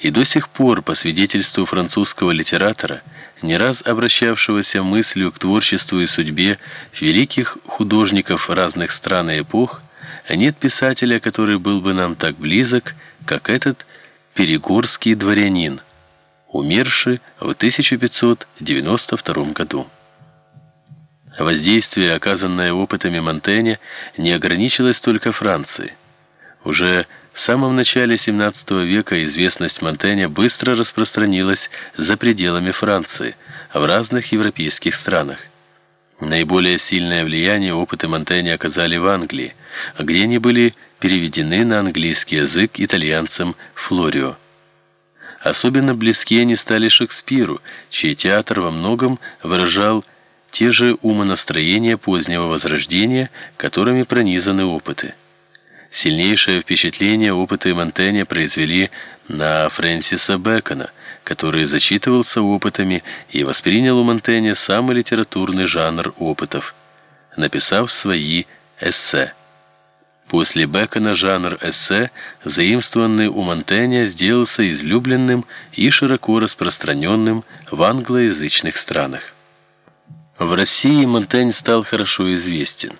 И до сих пор, по свидетельству французского литератора, не раз обращавшегося мыслью к творчеству и судьбе великих художников разных стран и эпох, нет писателя, который был бы нам так близок, как этот перегорский дворянин, умерший в 1592 году. Воздействие, оказанное опытами Монтэня, не ограничилось только Францией. Уже в самом начале XVII века известность Монтэня быстро распространилась за пределами Франции, в разных европейских странах. Наиболее сильное влияние опыты Монтэня оказали в Англии, где они были переведены на английский язык итальянцем Флорио. Особенно близки они стали Шекспиру, чей театр во многом выражал те же умонастроения позднего Возрождения, которыми пронизаны опыты. Сильнейшее впечатление опыты Монтэня произвели на Фрэнсиса Бэкона, который зачитывался опытами и воспринял у Монтэня самый литературный жанр опытов, написав свои эссе. После Бэкона жанр эссе, заимствованный у Монтэня, сделался излюбленным и широко распространенным в англоязычных странах. В России Монтень стал хорошо известен.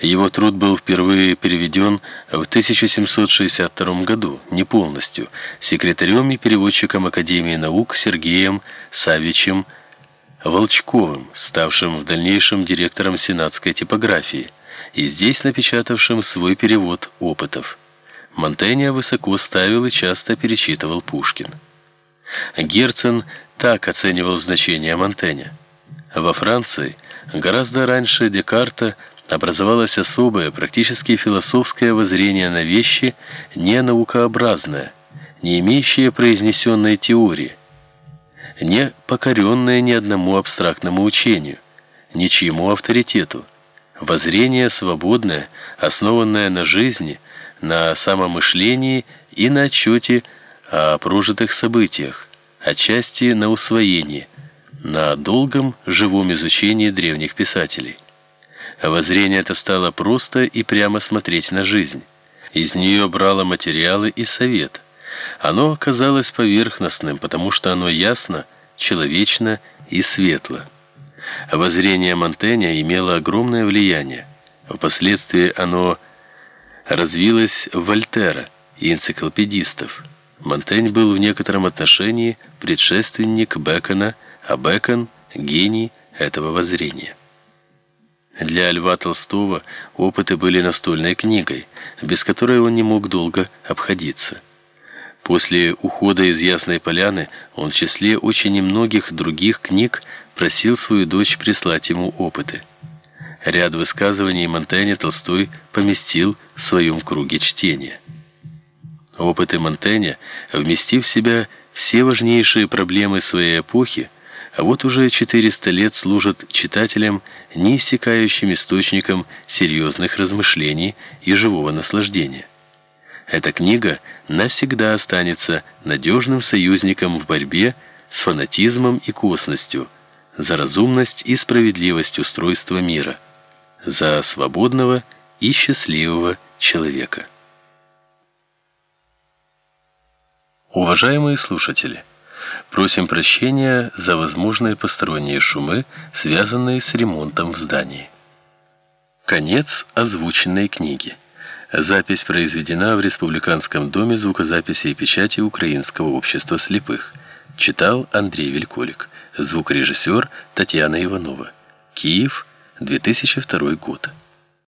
Его труд был впервые переведен в 1762 году, не полностью, секретарем и переводчиком Академии наук Сергеем Савичем Волчковым, ставшим в дальнейшем директором сенатской типографии, и здесь напечатавшим свой перевод опытов. Монтенья высоко ставил и часто перечитывал Пушкин. Герцен так оценивал значение Монтенья. Во Франции гораздо раньше Декарта образовалось особое, практически философское воззрение на вещи, не наукообразное, не имеющее произнесенной теории, не покоренное ни одному абстрактному учению, ничьему авторитету. Воззрение свободное, основанное на жизни, на самомышлении и на отчете о прожитых событиях, отчасти на усвоении – на долгом живом изучении древних писателей. Воззрение это стало просто и прямо смотреть на жизнь. Из нее брало материалы и совет. Оно оказалось поверхностным, потому что оно ясно, человечно и светло. Воззрение Монтэня имело огромное влияние. Впоследствии оно развилось в Вольтера и энциклопедистов. Монтень был в некотором отношении предшественник Бекона а Бэкон – гений этого воззрения. Для Льва Толстого опыты были настольной книгой, без которой он не мог долго обходиться. После ухода из Ясной Поляны он в числе очень немногих других книг просил свою дочь прислать ему опыты. Ряд высказываний Монтэня Толстой поместил в своем круге чтения. Опыты Монтэня, вместив в себя все важнейшие проблемы своей эпохи, а вот уже 400 лет служат читателям неиссякающим источником серьезных размышлений и живого наслаждения. Эта книга навсегда останется надежным союзником в борьбе с фанатизмом и косностью, за разумность и справедливость устройства мира, за свободного и счастливого человека. Уважаемые слушатели! Просим прощения за возможные посторонние шумы, связанные с ремонтом в здании. Конец озвученной книги. Запись произведена в Республиканском доме звукозаписи и печати Украинского общества слепых. Читал Андрей Вельколик. Звукорежиссер Татьяна Иванова. Киев, 2002 год.